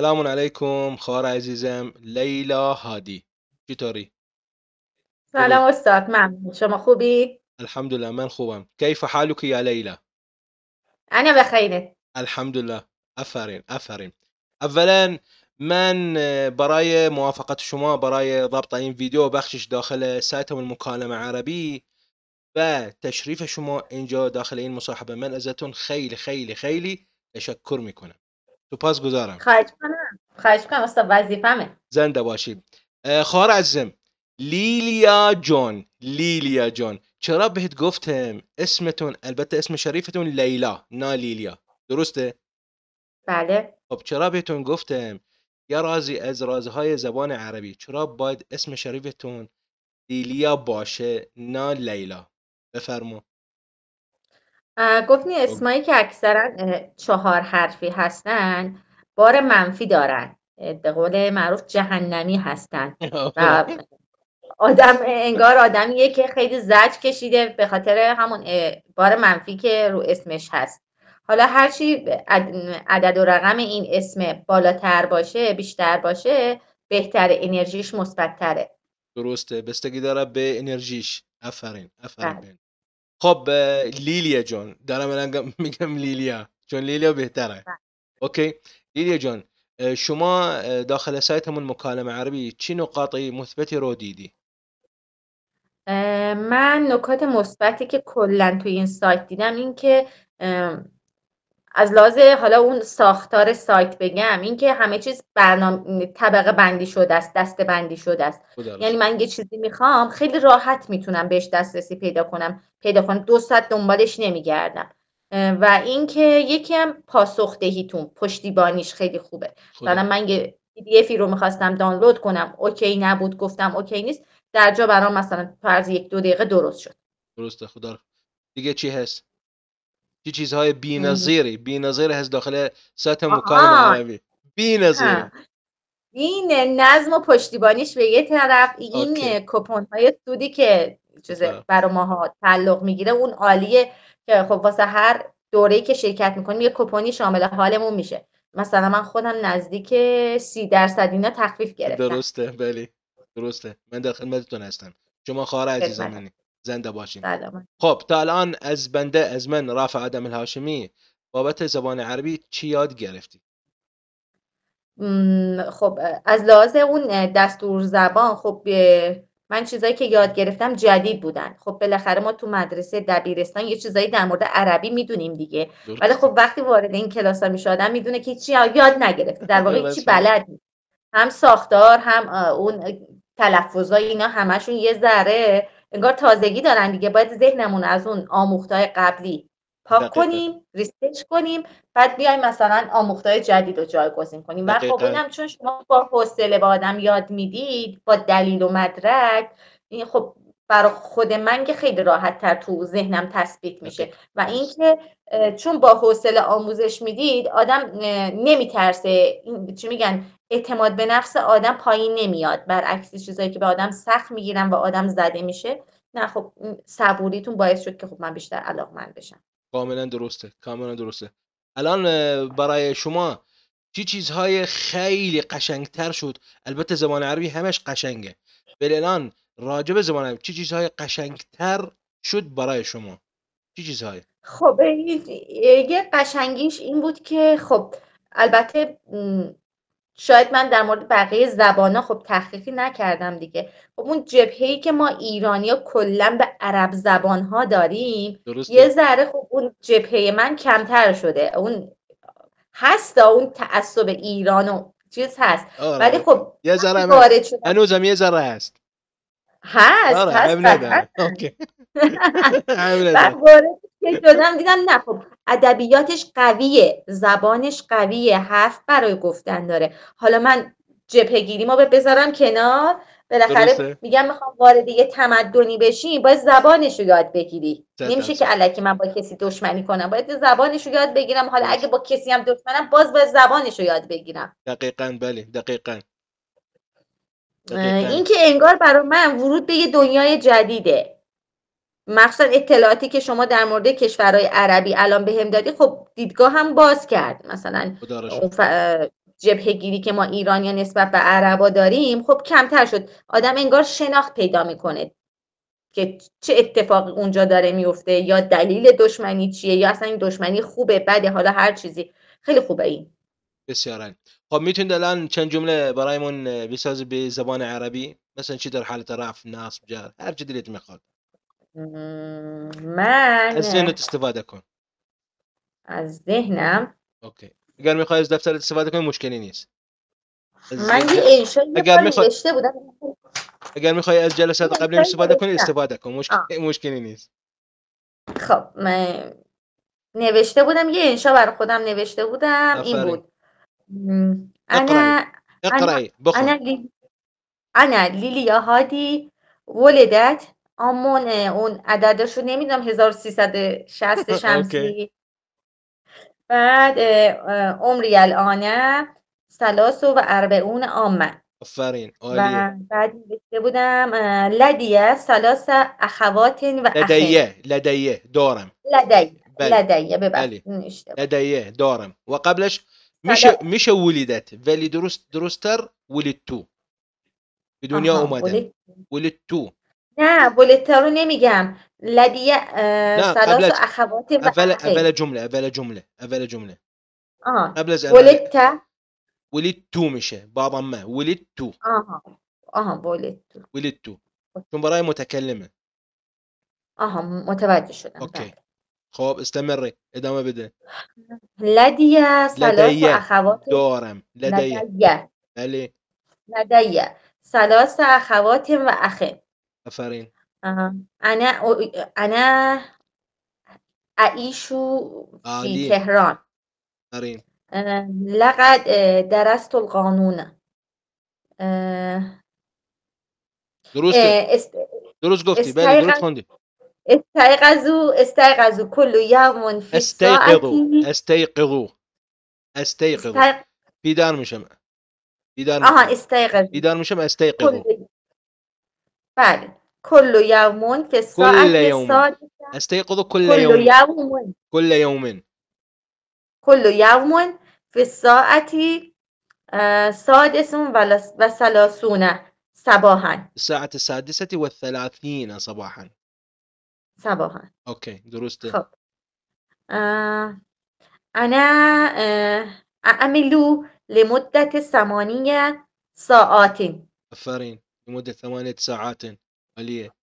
سلام علیکم خواهر عزیزم لیلا هادی چطوری؟ سلام استاد ممنون شما خوبی؟ الحمد لله من خوبم كيف حالك يا ليلى؟ أنا بخیره الحمد لله. افرین افرین اولا من برای موافقت شما برای ضبط این ویدیو بخشش داخل سایتم المکالمه عربی و تشریف شما اینجا داخل این مصاحبه. من ازتون خیلی خیلی خیلی تشکر میکنم. سپاس گذارم. خواهش کنم خواهش کنم استاد وظیفمه. زنده باشید خواهر عزیزم. لیلیا جون لیلیا جون چرا بهت گفتم اسمتون البته اسم شریفتون لیلا نه لیلیا. درسته؟ بله. خب چرا بهتون گفتم؟ یا رازی از رازهای زبان عربی. چرا باید اسم شریفتون لیلیا باشه نه لیلا؟ بفرمو گفتنی اسمایی که اکثرا چهار حرفی هستن بار منفی دارن. به قول معروف جهنمی هستن. و آدم انگار آدمیه که خیلی زج کشیده به خاطر همون بار منفی که رو اسمش هست. حالا هرچی عدد و رقم این اسم بالاتر باشه بیشتر باشه بهتر انرژیش مثبتتره. درسته. بستگی داره به انرژیش. آفرین آفرین خب لیلیا جون دارم میگم لیلیا. چون لیلیا بهتره. بله. اوکی. لیلیا جون شما داخل سایتمون مکالمه عربی چی نقاط مثبتی رو دیدی؟ من نکات مثبتی که کلا توی این سایت دیدم این که از لحاظ حالا اون ساختار سایت بگم اینکه همه چیز برنامه طبقه بندی شده است دسته بندی شده است. یعنی من یه چیزی می‌خوام خیلی راحت می‌تونم بهش دسترسی پیدا کنم. پیدا کنم دو ساعت دنبالش نمیگردم. و اینکه یکی هم پاسخدهیتون پشتیبانیش خیلی خوبه. مثلا من یه پی رو می‌خواستم دانلود کنم OK نبود گفتم OK نیست. در جا برام مثلا فرض یک دو دقیقه درست شد. درسته خدا دیگه چی هست چی چیزهای بی‌نظیری. بی‌نظیر هست داخل سطح مکالمه عربی. بی‌نظیر این نظم و پشتیبانیش به یه طرف این کپون های سودی که چیز برای ماها تعلق می‌گیره اون عالیه که خب واسه هر دوره که شرکت می‌کنیم یه کپونی شامل حالمون میشه. مثلا من خودم نزدیک سی درصد اینا تخفیف گرفتم. درسته بله. درسته. من در خدمتتون هستم. شما خواهر عزیزم منی زنده باشین خب تا الان از بنده از من رافع آدم الهاشمی بابت زبان عربی چی یاد گرفتی؟ خب از لحاظ اون دستور زبان خب من چیزایی که یاد گرفتم جدید بودن. خب بالاخره ما تو مدرسه دبیرستان یه چیزایی در مورد عربی می‌دونیم دیگه. ولی خب وقتی وارد این کلاس ها میشه آدم می‌دونه که چی یاد نگرفته. در واقع چی بلد هم ساختار هم اون تلفظای اینا همشون یه ذره انگار تازگی دارن دیگه. باید ذهنمون از اون آموختهای قبلی پاک کنیم research کنیم بعد بیایم مثلا آموختهای جدید رو جایگزین کنیم. و خب اینم چون شما با حوصله به آدم یاد می‌دید با دلیل و مدرک این خب برای خود من که خیلی راحت تر تو ذهنم تثبیت میشه. و اینکه چون با حوصله آموزش می‌دید آدم نمیترسه. چی میگن؟ اعتماد به نفس آدم پایین نمیاد. برعکس چیزایی که به آدم سخت می‌گیرن و آدم زده میشه. نه خب صبوریتون باعث شد که خب من بیشتر علاقمند بشم. کاملا درسته. کاملا درسته. الان برای شما چی چیزهای خیلی قشنگتر شد؟ البته زبان عربی همش قشنگه. ولی الان راجب زبان چی چیزهای قشنگتر شد برای شما؟ چی چیزهای خب یه قشنگیش این بود که خب البته شاید من در مورد بقیه زبان خب تحقیقی نکردم دیگه. خب اون جبهه‌ای که ما ایرانی ها کلا به عرب زبان ها داریم درسته. یه ذره خب اون جبهه من کمتر شده. اون هست اون تعصب ایران و چیز هست. آره. ولی خب یه ذره هنوزم یه ذره هست. هست آره. هست. که شدم دیدم نه خب ادبیاتش قویه زبانش قویه حرف برای گفتن داره. حالا من جبهگیری ما به بذارم کنار. بالاخره میگم می‌خوام وارد یه تمدنی بشی باید زبانش رو یاد بگیری. نمیشه که علکی من با کسی دشمنی کنم باید زبانش رو یاد بگیرم. حالا اگه با کسی هم دشمنم باز باید زبانش رو یاد بگیرم. دقیقا بله دقیقا. این که انگار برای من ورود به یه دنیای جدیده. مخصوصا اطلاعاتی که شما در مورد کشورهای عربی الان به هم دادی خب دیدگاه هم باز کرد. مثلا جبهگیری که ما ایرانیا نسبت به عربا داریم خب کمتر شد. آدم انگار شناخت پیدا می‌کنه که چه اتفاقی اونجا داره میفته یا دلیل دشمنی چیه یا اصلا این دشمنی خوبه بده حالا هر چیزی. خیلی خوبه این. بسیار خب می‌تونید الان چند جمله برایمون بسازی به زبان عربی؟ مثلا چی در حالت رفع نصب جر هر چی دلت می‌خواد. من از ذهنت استفاده کن. از ذهنم؟ اوکی. اگر می‌خوای از دفتر استفاده کنی مشکلی نیست. من یه اگر می‌خوای بودم. اگر می‌خوای از جلسات قبلی استفاده کنی استفاده کن. مشکل... مشکلی نیست. خب من نوشته بودم یه انشا برای خودم نوشته بودم. این بود. انا اقرأي انا لی... انا لیلیا هادی ولدت آمون اون عددش رو نمی‌دونم 1360 شمسی. بعد عمری الان سلاس و اربعون آمن آفرین عالیه. بعد نوشته بودم لدیه سلاس اخوات و لدیه لدیه دارم. لدیه لدیه ببخشید لدیه دارم. و مش مش ولدت فالي دروست دروستر ولدتو بدنيا آها، اومدن ولد ولدتو نه بولتا رو نمیگم لدی آه، نعم ثلاث اخوات و اول اول جملة اول جملة اول جملة. آه قبل از ولدت. ولدتو مشه بابا ما. ولدتو آها. آها ولدتو ولدتو چون برای متکلمه آها متوجه شدم أوكي. خب استمري ادامه بده. لدي ثلاث اخوات دارم. لدي لدي بله. لدي ثلاث اخوات و اخ آفرین انا انا اعيش في تهران. آفرین لقد درست القانون. درست درست گفتی. بله درست خوندی. استيقظوا استيقظوا. كل يوم في استيقظوا استيقظوا. استيقظوا. بیدار میشم بیدار آها استيقظ بیدار میشم استيقظوا. بله كل يوم في الساعة كل يوم. استيقظ كل, كل يوم. يوم كل يوم. كل يوم في الساعة سادس وثلاثون صباحا. الساعة السادسة والثلاثين صباحا. صباحا. أوكي درسته خب. آه أنا آه أعمل لمدة ثمانية ساعات. أفرين لمدة ثمانية ساعات. عالية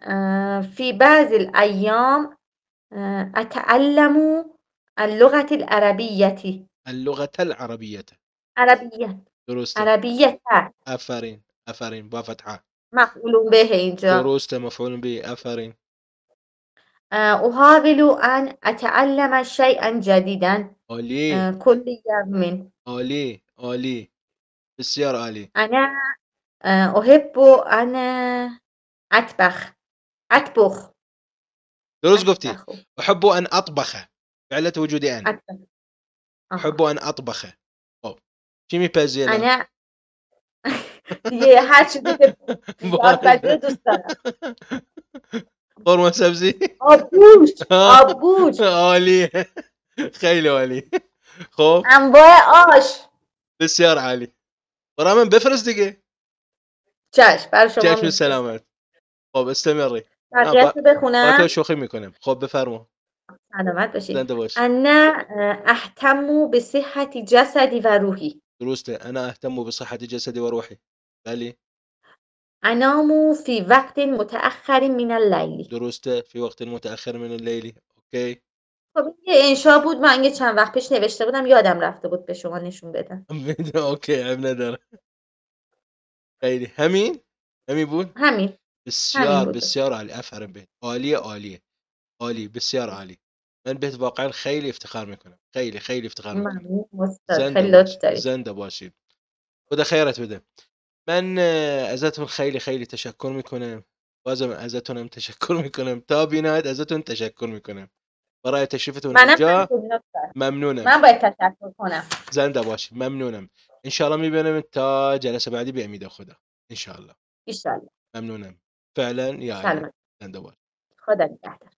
آه في بعض الأيام آه أتعلم اللغة العربية. اللغة العربية. عربية. درست. عربية. أفرين أفرين با فتحة مفعول به اینجا درست مفعول به آفرین آه، أحاول أن أتعلم شيئًا جديدًا عالي. آه، كل يوم. عالي، عالي. بسيار عالي. أنا آه، أحب أن أطبخ، أطبخ. درست قُلتِ، أحب أن أطبخ، فعلة وجودي أنا. أطبخ. أحب أن أطبخ. واو! چی میپزی أنا هي هر چیزی که قرمه سبزی؟ آبگوش آبگوش عالیه. خیلی عالی. خب. انواع آش. بسیار عالی. برای من بفرست دیگه. چشم بر شما چشم سلامت. خب استمری بقیه بخونم. با شوخی می‌کنم. خب بفرما. سلامت باشید زنده باش. انا اهتم به صحت جسدی و روحی. درسته. انا اهتم بصحة جسدي وروحي بله. انام في وقت متأخر من الليل درسته في وقت متأخر من الليل اوکی. خب یه انشا بود من یه چند وقت پیش نوشته بودم یادم رفته بود به شما نشون بدم. اوکی عیب نداره خیلی. همین؟ همین بود؟ همین. بسیار همین بود. بسیار عالی. افرین بهت. عالیه عالیه عالی بسیار عالی. من بهت واقعا خیلی افتخار می‌کنم. خیلی خیلی افتخار می‌کنم. ممنون استاد. خیلی زنده لطف باشید دارید زنده باشید خدا خیرت بده. من ازتون خیلی خیلی تشکر می‌کنم. بازم ازتونم تشکر می‌کنم. تا بینایت ازتون تشکر می‌کنم. برای تشریفتون اینجا. ممنونم. من باید تشکر کنم. زنده باشید ممنونم. انشالله می‌بینم تا جلسه بعدی به امید خدا. انشالله. ایشالله ممنونم. فعلا یا زنده باش. خدا نگهدار.